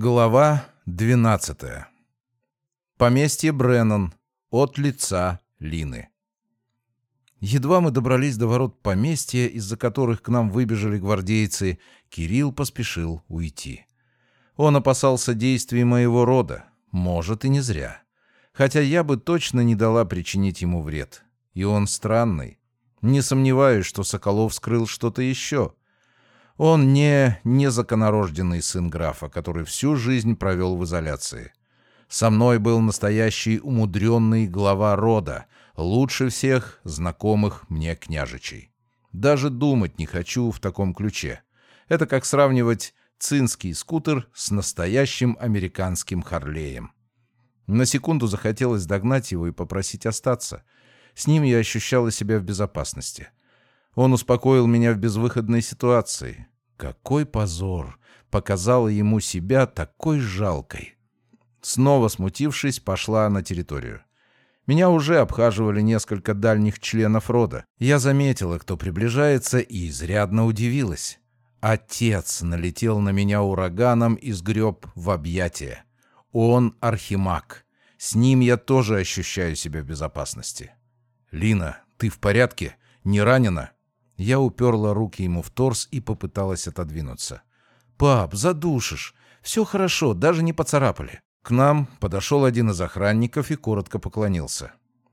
Глава 12. Поместье Бреннан. От лица Лины. Едва мы добрались до ворот поместья, из-за которых к нам выбежали гвардейцы, Кирилл поспешил уйти. Он опасался действий моего рода, может и не зря. Хотя я бы точно не дала причинить ему вред. И он странный. Не сомневаюсь, что Соколов скрыл что-то еще. Он не незаконорожденный сын графа, который всю жизнь провел в изоляции. Со мной был настоящий умудренный глава рода, лучше всех знакомых мне княжичей. Даже думать не хочу в таком ключе. Это как сравнивать цинский скутер с настоящим американским Харлеем. На секунду захотелось догнать его и попросить остаться. С ним я ощущала себя в безопасности. Он успокоил меня в безвыходной ситуации. Какой позор! Показала ему себя такой жалкой. Снова смутившись, пошла на территорию. Меня уже обхаживали несколько дальних членов рода. Я заметила, кто приближается, и изрядно удивилась. Отец налетел на меня ураганом и сгреб в объятия. Он архимаг. С ним я тоже ощущаю себя в безопасности. «Лина, ты в порядке? Не ранена?» Я уперла руки ему в торс и попыталась отодвинуться. «Пап, задушишь. Все хорошо, даже не поцарапали». К нам подошел один из охранников и коротко поклонился.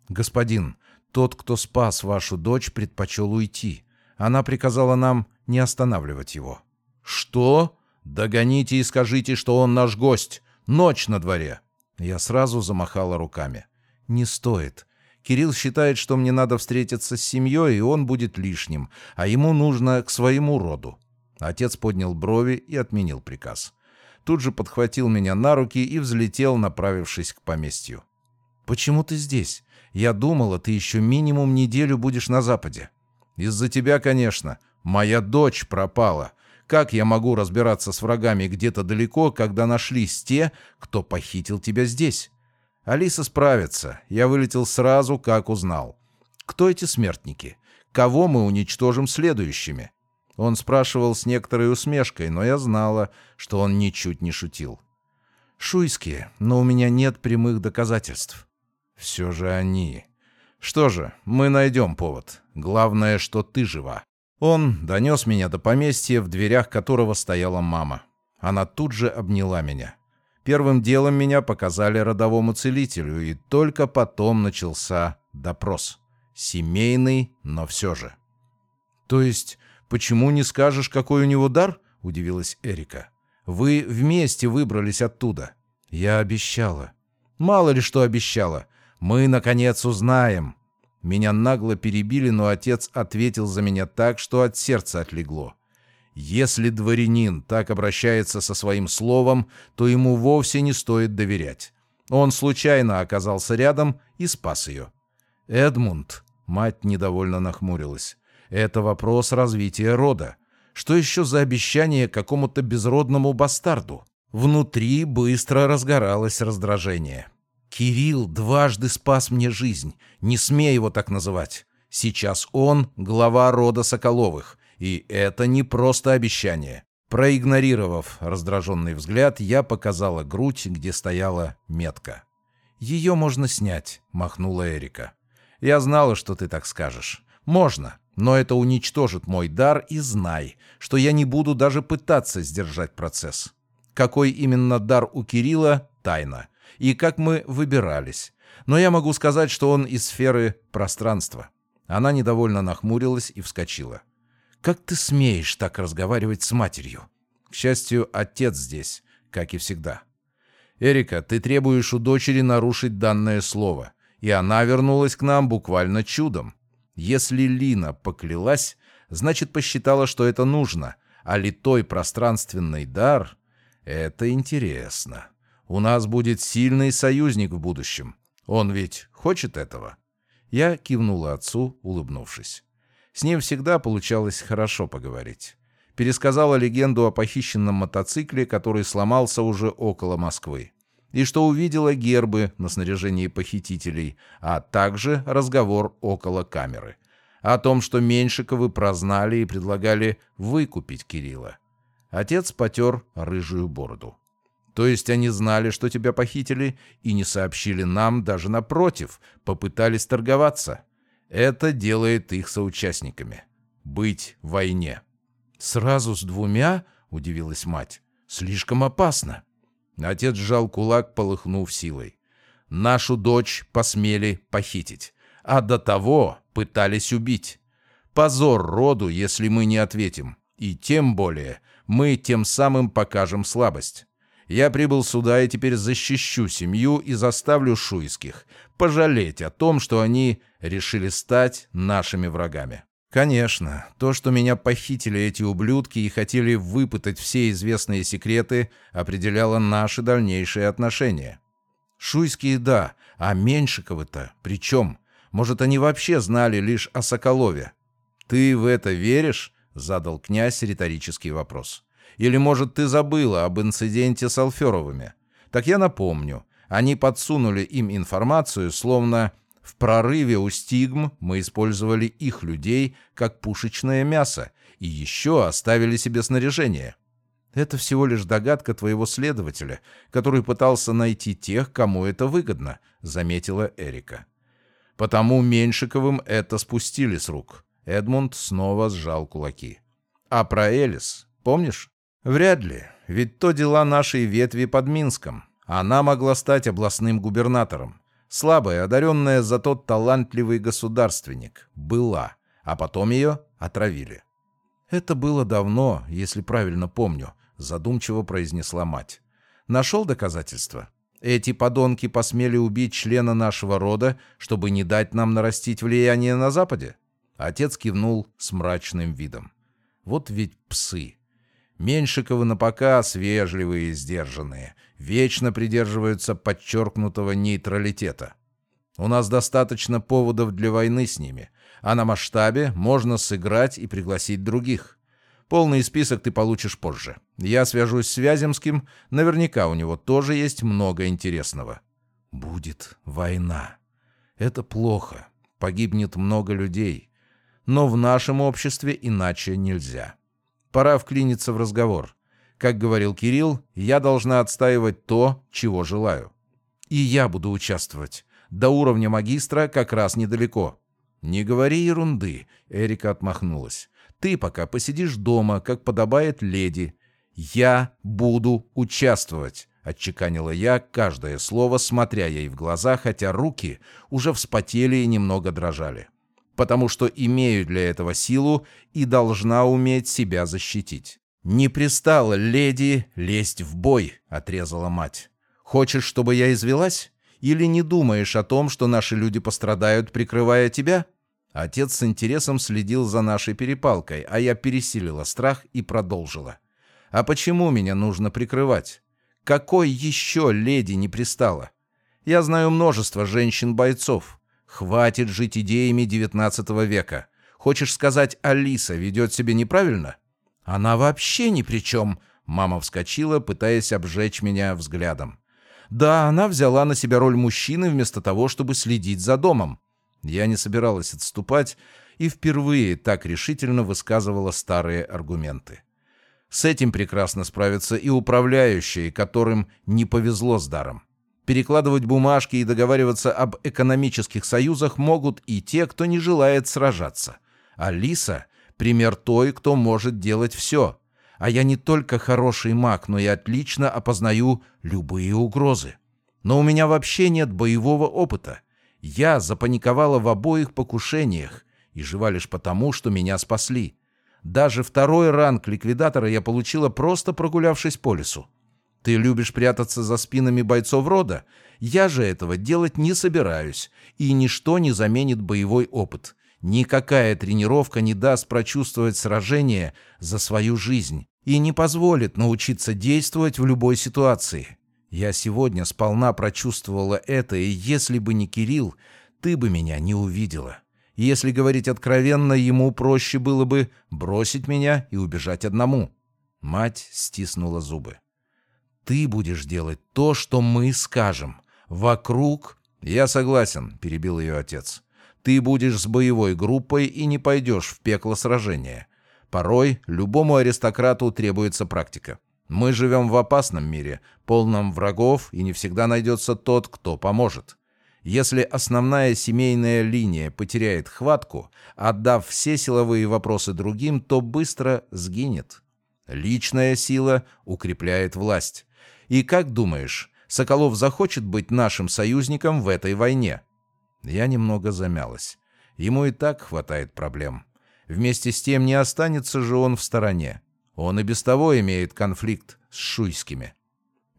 «Господин, тот, кто спас вашу дочь, предпочел уйти. Она приказала нам не останавливать его». «Что? Догоните и скажите, что он наш гость. Ночь на дворе». Я сразу замахала руками. «Не стоит. Кирилл считает, что мне надо встретиться с семьей, и он будет лишним, а ему нужно к своему роду. Отец поднял брови и отменил приказ. Тут же подхватил меня на руки и взлетел, направившись к поместью. «Почему ты здесь? Я думала, ты еще минимум неделю будешь на Западе». «Из-за тебя, конечно. Моя дочь пропала. Как я могу разбираться с врагами где-то далеко, когда нашлись те, кто похитил тебя здесь?» Алиса справится. Я вылетел сразу, как узнал. Кто эти смертники? Кого мы уничтожим следующими? Он спрашивал с некоторой усмешкой, но я знала, что он ничуть не шутил. Шуйские, но у меня нет прямых доказательств. Все же они. Что же, мы найдем повод. Главное, что ты жива. Он донес меня до поместья, в дверях которого стояла мама. Она тут же обняла меня. Первым делом меня показали родовому целителю, и только потом начался допрос. Семейный, но все же. «То есть, почему не скажешь, какой у него дар?» — удивилась Эрика. «Вы вместе выбрались оттуда». «Я обещала». «Мало ли что обещала. Мы, наконец, узнаем». Меня нагло перебили, но отец ответил за меня так, что от сердца отлегло. Если дворянин так обращается со своим словом, то ему вовсе не стоит доверять. Он случайно оказался рядом и спас ее. «Эдмунд», — мать недовольно нахмурилась, — «это вопрос развития рода. Что еще за обещание какому-то безродному бастарду?» Внутри быстро разгоралось раздражение. «Кирилл дважды спас мне жизнь. Не смей его так называть. Сейчас он — глава рода Соколовых, и это не просто обещание. Проигнорировав раздраженный взгляд, я показала грудь, где стояла метка. «Ее можно снять», — махнула Эрика. «Я знала, что ты так скажешь. Можно, но это уничтожит мой дар, и знай, что я не буду даже пытаться сдержать процесс. Какой именно дар у Кирилла — тайна. И как мы выбирались. Но я могу сказать, что он из сферы пространства». Она недовольно нахмурилась и вскочила. Как ты смеешь так разговаривать с матерью? К счастью, отец здесь, как и всегда. Эрика, ты требуешь у дочери нарушить данное слово, и она вернулась к нам буквально чудом. Если Лина поклялась, значит посчитала, что это нужно, а литой пространственный дар — это интересно. У нас будет сильный союзник в будущем. Он ведь хочет этого?» Я кивнула отцу, улыбнувшись. С ним всегда получалось хорошо поговорить. Пересказала легенду о похищенном мотоцикле, который сломался уже около Москвы. И что увидела гербы на снаряжении похитителей, а также разговор около камеры. О том, что Меньшиковы прознали и предлагали выкупить Кирилла. Отец потер рыжую бороду. То есть они знали, что тебя похитили, и не сообщили нам, даже напротив, попытались торговаться. Это делает их соучастниками. Быть в войне. «Сразу с двумя?» — удивилась мать. «Слишком опасно». Отец сжал кулак, полыхнув силой. «Нашу дочь посмели похитить, а до того пытались убить. Позор роду, если мы не ответим. И тем более мы тем самым покажем слабость. Я прибыл сюда и теперь защищу семью и заставлю шуйских пожалеть о том, что они решили стать нашими врагами. Конечно, то, что меня похитили эти ублюдки и хотели выпытать все известные секреты, определяло наши дальнейшие отношения. Шуйские — да, а Меньшиковы-то при чем? Может, они вообще знали лишь о Соколове? «Ты в это веришь?» — задал князь риторический вопрос. Или, может, ты забыла об инциденте с Алферовыми? Так я напомню. Они подсунули им информацию, словно в прорыве у стигм мы использовали их людей как пушечное мясо и еще оставили себе снаряжение. Это всего лишь догадка твоего следователя, который пытался найти тех, кому это выгодно, заметила Эрика. Потому Меньшиковым это спустили с рук. Эдмунд снова сжал кулаки. А про Элис, помнишь? Вряд ли, ведь то дела нашей ветви под Минском. Она могла стать областным губернатором. Слабая, одаренная, зато талантливый государственник. Была. А потом ее отравили. «Это было давно, если правильно помню», — задумчиво произнесла мать. «Нашел доказательства? Эти подонки посмели убить члена нашего рода, чтобы не дать нам нарастить влияние на Западе?» Отец кивнул с мрачным видом. «Вот ведь псы!» Меньшиковы на показ вежливые и сдержанные, вечно придерживаются подчеркнутого нейтралитета. У нас достаточно поводов для войны с ними, а на масштабе можно сыграть и пригласить других. Полный список ты получишь позже. Я свяжусь с Вяземским, наверняка у него тоже есть много интересного. Будет война. Это плохо. Погибнет много людей. Но в нашем обществе иначе нельзя. Пора вклиниться в разговор. Как говорил Кирилл, я должна отстаивать то, чего желаю. И я буду участвовать. До уровня магистра как раз недалеко. Не говори ерунды, Эрика отмахнулась. Ты пока посидишь дома, как подобает леди. Я буду участвовать, отчеканила я каждое слово, смотря ей в глаза, хотя руки уже вспотели и немного дрожали потому что имею для этого силу и должна уметь себя защитить. «Не пристала леди лезть в бой», — отрезала мать. «Хочешь, чтобы я извелась? Или не думаешь о том, что наши люди пострадают, прикрывая тебя?» Отец с интересом следил за нашей перепалкой, а я пересилила страх и продолжила. «А почему меня нужно прикрывать? Какой еще леди не пристала? Я знаю множество женщин-бойцов. Хватит жить идеями XIX века. Хочешь сказать, Алиса ведет себя неправильно? Она вообще ни при чем. Мама вскочила, пытаясь обжечь меня взглядом. Да, она взяла на себя роль мужчины вместо того, чтобы следить за домом. Я не собиралась отступать и впервые так решительно высказывала старые аргументы. С этим прекрасно справятся и управляющие, которым не повезло с даром. Перекладывать бумажки и договариваться об экономических союзах могут и те, кто не желает сражаться. Алиса — пример той, кто может делать все. А я не только хороший маг, но и отлично опознаю любые угрозы. Но у меня вообще нет боевого опыта. Я запаниковала в обоих покушениях и жива лишь потому, что меня спасли. Даже второй ранг ликвидатора я получила просто прогулявшись по лесу. Ты любишь прятаться за спинами бойцов рода? Я же этого делать не собираюсь, и ничто не заменит боевой опыт. Никакая тренировка не даст прочувствовать сражение за свою жизнь и не позволит научиться действовать в любой ситуации. Я сегодня сполна прочувствовала это, и если бы не Кирилл, ты бы меня не увидела. Если говорить откровенно, ему проще было бы бросить меня и убежать одному. Мать стиснула зубы. Ты будешь делать то, что мы скажем. Вокруг...» «Я согласен», — перебил ее отец. «Ты будешь с боевой группой и не пойдешь в пекло сражения. Порой любому аристократу требуется практика. Мы живем в опасном мире, полном врагов, и не всегда найдется тот, кто поможет. Если основная семейная линия потеряет хватку, отдав все силовые вопросы другим, то быстро сгинет. Личная сила укрепляет власть. И как думаешь, Соколов захочет быть нашим союзником в этой войне? Я немного замялась. Ему и так хватает проблем. Вместе с тем не останется же он в стороне. Он и без того имеет конфликт с шуйскими.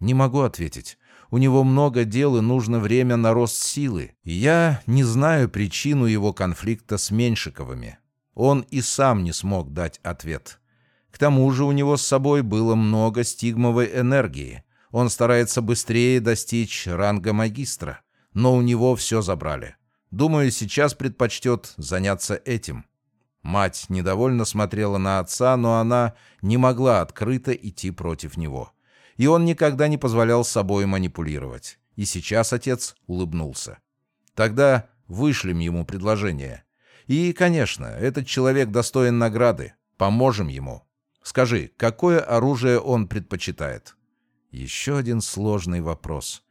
Не могу ответить. У него много дел и нужно время на рост силы. Я не знаю причину его конфликта с Меньшиковыми. Он и сам не смог дать ответ. К тому же у него с собой было много стигмовой энергии. Он старается быстрее достичь ранга магистра. Но у него все забрали. Думаю, сейчас предпочтет заняться этим. Мать недовольно смотрела на отца, но она не могла открыто идти против него и он никогда не позволял собой манипулировать. И сейчас отец улыбнулся. Тогда вышлем ему предложение. И, конечно, этот человек достоин награды. Поможем ему. Скажи, какое оружие он предпочитает? Еще один сложный вопрос.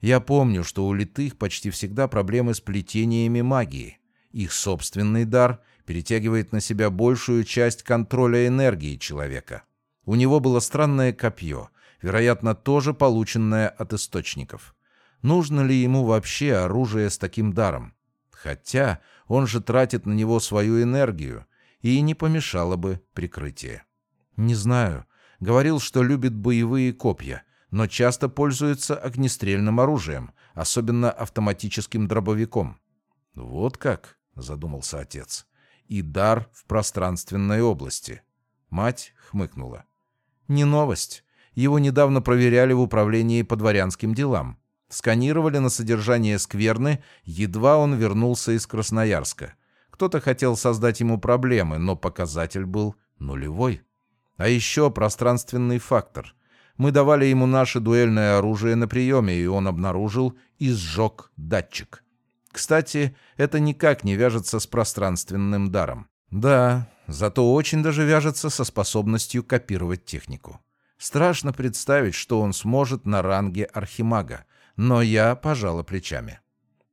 Я помню, что у литых почти всегда проблемы с плетениями магии. Их собственный дар перетягивает на себя большую часть контроля энергии человека. У него было странное копье, вероятно, тоже полученное от источников. Нужно ли ему вообще оружие с таким даром? Хотя он же тратит на него свою энергию, и не помешало бы прикрытие. Не знаю. Говорил, что любит боевые копья, но часто пользуется огнестрельным оружием, особенно автоматическим дробовиком. «Вот как», — задумался отец, — «и дар в пространственной области». Мать хмыкнула. «Не новость. Его недавно проверяли в управлении по дворянским делам. Сканировали на содержание скверны, едва он вернулся из Красноярска. Кто-то хотел создать ему проблемы, но показатель был нулевой. А еще пространственный фактор. Мы давали ему наше дуэльное оружие на приеме, и он обнаружил и сжег датчик. Кстати, это никак не вяжется с пространственным даром. Да, зато очень даже вяжется со способностью копировать технику. Страшно представить, что он сможет на ранге архимага, но я пожала плечами.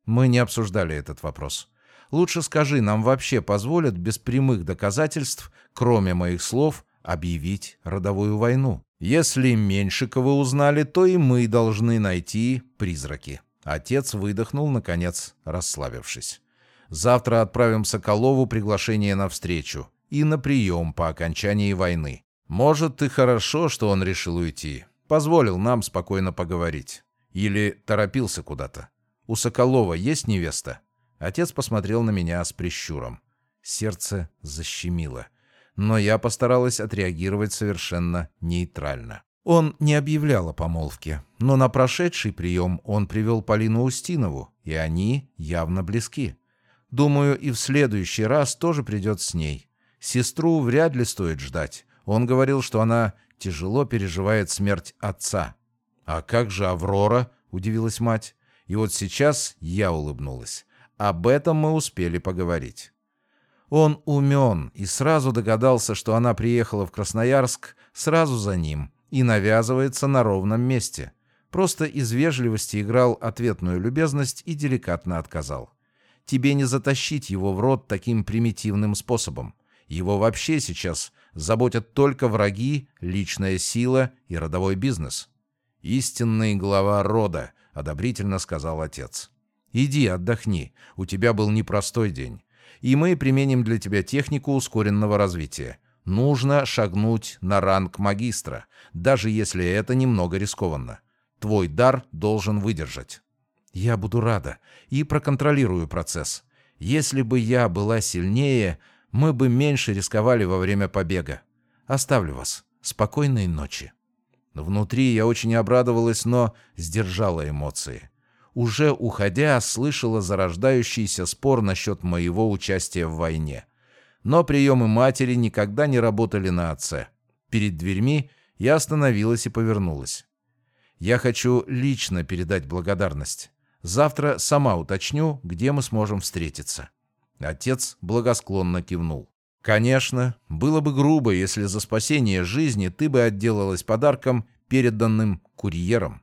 Мы не обсуждали этот вопрос. Лучше скажи, нам вообще позволят без прямых доказательств, кроме моих слов, объявить родовую войну? Если Меньшикова узнали, то и мы должны найти призраки. Отец выдохнул, наконец, расслабившись. Завтра отправим Соколову приглашение на встречу и на прием по окончании войны. Может, и хорошо, что он решил уйти. Позволил нам спокойно поговорить. Или торопился куда-то. У Соколова есть невеста? Отец посмотрел на меня с прищуром. Сердце защемило. Но я постаралась отреагировать совершенно нейтрально. Он не объявлял о помолвке, но на прошедший прием он привел Полину Устинову, и они явно близки. Думаю, и в следующий раз тоже придет с ней. Сестру вряд ли стоит ждать. Он говорил, что она тяжело переживает смерть отца. «А как же Аврора?» — удивилась мать. И вот сейчас я улыбнулась. Об этом мы успели поговорить. Он умен и сразу догадался, что она приехала в Красноярск сразу за ним и навязывается на ровном месте. Просто из вежливости играл ответную любезность и деликатно отказал. Тебе не затащить его в рот таким примитивным способом. Его вообще сейчас заботят только враги, личная сила и родовой бизнес. «Истинный глава рода», — одобрительно сказал отец. «Иди, отдохни, у тебя был непростой день. И мы применим для тебя технику ускоренного развития. Нужно шагнуть на ранг магистра, даже если это немного рискованно. Твой дар должен выдержать». «Я буду рада и проконтролирую процесс. Если бы я была сильнее, мы бы меньше рисковали во время побега. Оставлю вас. Спокойной ночи». Внутри я очень обрадовалась, но сдержала эмоции. Уже уходя, слышала зарождающийся спор насчет моего участия в войне. Но приемы матери никогда не работали на отце. Перед дверьми я остановилась и повернулась. Я хочу лично передать благодарность. Завтра сама уточню, где мы сможем встретиться. Отец благосклонно кивнул. Конечно, было бы грубо, если за спасение жизни ты бы отделалась подарком, переданным курьером.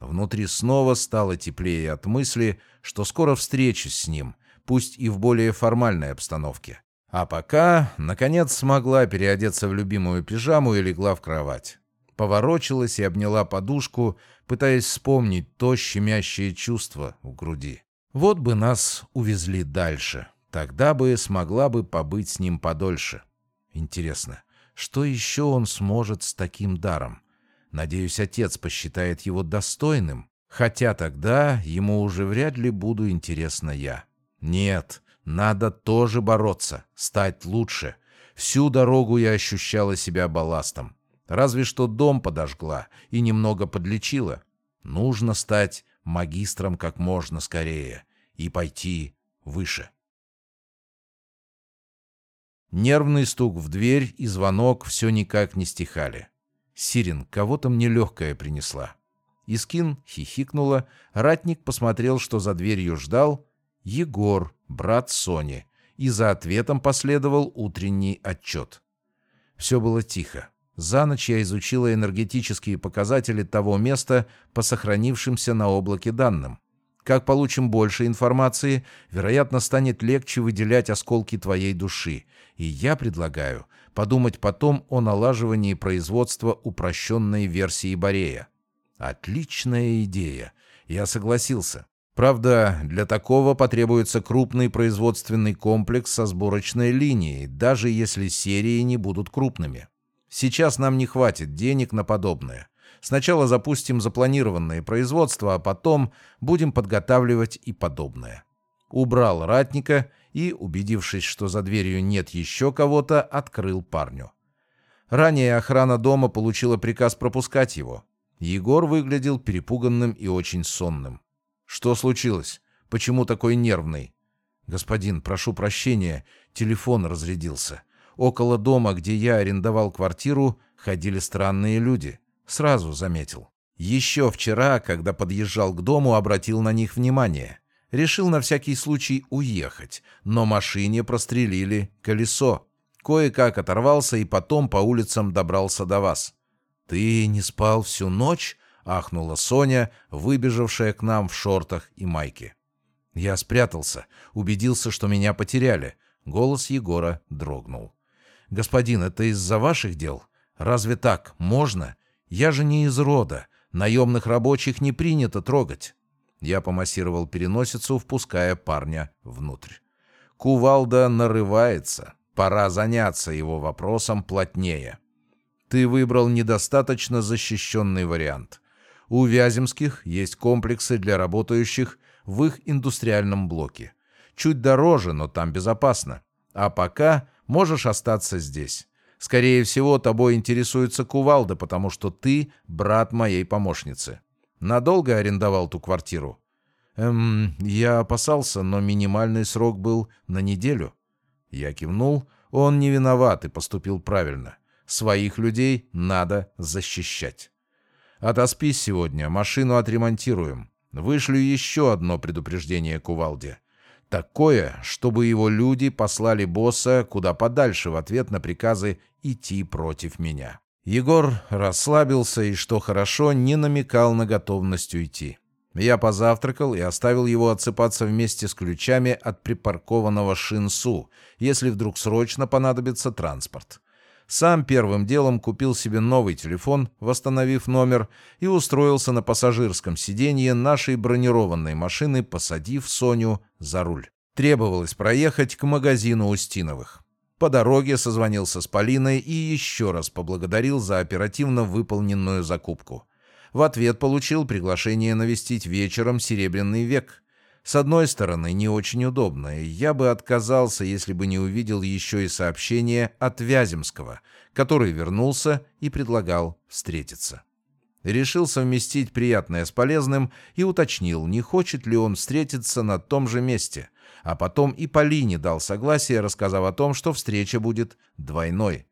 Внутри снова стало теплее от мысли, что скоро встречусь с ним, пусть и в более формальной обстановке. А пока, наконец, смогла переодеться в любимую пижаму и легла в кровать. Поворочилась и обняла подушку, пытаясь вспомнить то щемящее чувство в груди. Вот бы нас увезли дальше. Тогда бы смогла бы побыть с ним подольше. Интересно, что еще он сможет с таким даром? Надеюсь, отец посчитает его достойным, хотя тогда ему уже вряд ли буду интересна я. Нет, надо тоже бороться, стать лучше. Всю дорогу я ощущала себя балластом. Разве что дом подожгла и немного подлечила. Нужно стать магистром как можно скорее и пойти выше. Нервный стук в дверь и звонок все никак не стихали. Сирин кого-то мне легкое принесла. Искин хихикнула, ратник посмотрел, что за дверью ждал, Егор, брат Сони, и за ответом последовал утренний отчет. Все было тихо. За ночь я изучила энергетические показатели того места по сохранившимся на облаке данным. Как получим больше информации, вероятно, станет легче выделять осколки твоей души. И я предлагаю подумать потом о налаживании производства упрощенной версии Борея. Отличная идея. Я согласился. Правда, для такого потребуется крупный производственный комплекс со сборочной линией, даже если серии не будут крупными. Сейчас нам не хватит денег на подобное. Сначала запустим запланированное производство, а потом будем подготавливать и подобное. Убрал ратника и, убедившись, что за дверью нет еще кого-то, открыл парню. Ранее охрана дома получила приказ пропускать его. Егор выглядел перепуганным и очень сонным. «Что случилось? Почему такой нервный?» «Господин, прошу прощения, телефон разрядился. Около дома, где я арендовал квартиру, ходили странные люди. Сразу заметил. Еще вчера, когда подъезжал к дому, обратил на них внимание. Решил на всякий случай уехать, но машине прострелили колесо. Кое-как оторвался и потом по улицам добрался до вас. «Ты не спал всю ночь?» ахнула Соня, выбежавшая к нам в шортах и майке. Я спрятался, убедился, что меня потеряли. Голос Егора дрогнул. «Господин, это из-за ваших дел? Разве так можно? Я же не из рода. Наемных рабочих не принято трогать». Я помассировал переносицу, впуская парня внутрь. Кувалда нарывается. Пора заняться его вопросом плотнее. Ты выбрал недостаточно защищенный вариант. У Вяземских есть комплексы для работающих в их индустриальном блоке. Чуть дороже, но там безопасно. А пока можешь остаться здесь. Скорее всего, тобой интересуется Кувалда, потому что ты брат моей помощницы. Надолго арендовал ту квартиру? Эм, я опасался, но минимальный срок был на неделю. Я кивнул. Он не виноват и поступил правильно. Своих людей надо защищать. Отоспись сегодня, машину отремонтируем. Вышлю еще одно предупреждение Кувалде. Такое, чтобы его люди послали босса куда подальше в ответ на приказы идти против меня. Егор расслабился и, что хорошо, не намекал на готовность уйти. Я позавтракал и оставил его отсыпаться вместе с ключами от припаркованного шинсу, если вдруг срочно понадобится транспорт. Сам первым делом купил себе новый телефон, восстановив номер, и устроился на пассажирском сиденье нашей бронированной машины, посадив Соню за руль. Требовалось проехать к магазину Устиновых. По дороге созвонился с Полиной и еще раз поблагодарил за оперативно выполненную закупку. В ответ получил приглашение навестить вечером «Серебряный век», с одной стороны, не очень удобно, и я бы отказался, если бы не увидел еще и сообщение от Вяземского, который вернулся и предлагал встретиться. Решил совместить приятное с полезным и уточнил, не хочет ли он встретиться на том же месте, а потом и Полине дал согласие, рассказав о том, что встреча будет двойной.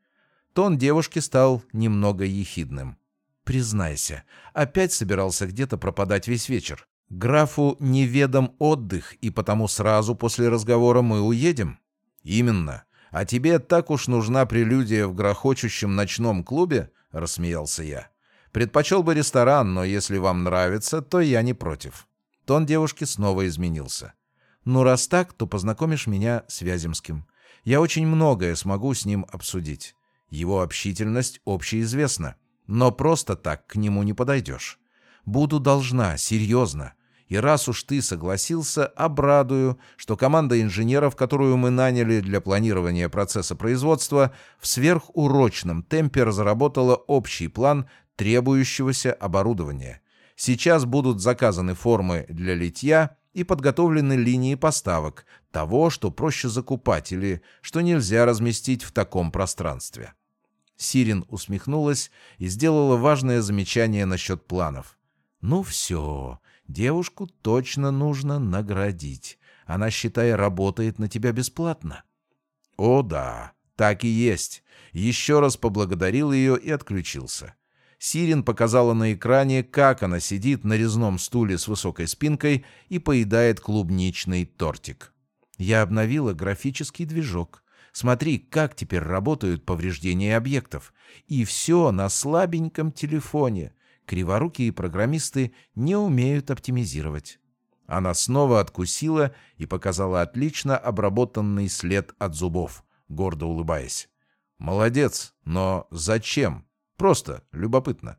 Тон девушки стал немного ехидным. «Признайся, опять собирался где-то пропадать весь вечер. Графу неведом отдых, и потому сразу после разговора мы уедем? Именно. «А тебе так уж нужна прелюдия в грохочущем ночном клубе?» — рассмеялся я. «Предпочел бы ресторан, но если вам нравится, то я не против». Тон девушки снова изменился. «Ну, раз так, то познакомишь меня с Вяземским. Я очень многое смогу с ним обсудить. Его общительность общеизвестна, но просто так к нему не подойдешь. Буду должна, серьезно. И раз уж ты согласился, обрадую, что команда инженеров, которую мы наняли для планирования процесса производства, в сверхурочном темпе разработала общий план требующегося оборудования. Сейчас будут заказаны формы для литья и подготовлены линии поставок того, что проще закупать или что нельзя разместить в таком пространстве. Сирин усмехнулась и сделала важное замечание насчет планов. «Ну все, девушку точно нужно наградить. Она, считай, работает на тебя бесплатно». «О да, так и есть». Еще раз поблагодарил ее и отключился. Сирин показала на экране, как она сидит на резном стуле с высокой спинкой и поедает клубничный тортик. Я обновила графический движок. Смотри, как теперь работают повреждения объектов. И все на слабеньком телефоне. Криворукие программисты не умеют оптимизировать. Она снова откусила и показала отлично обработанный след от зубов, гордо улыбаясь. «Молодец, но зачем? Просто любопытно».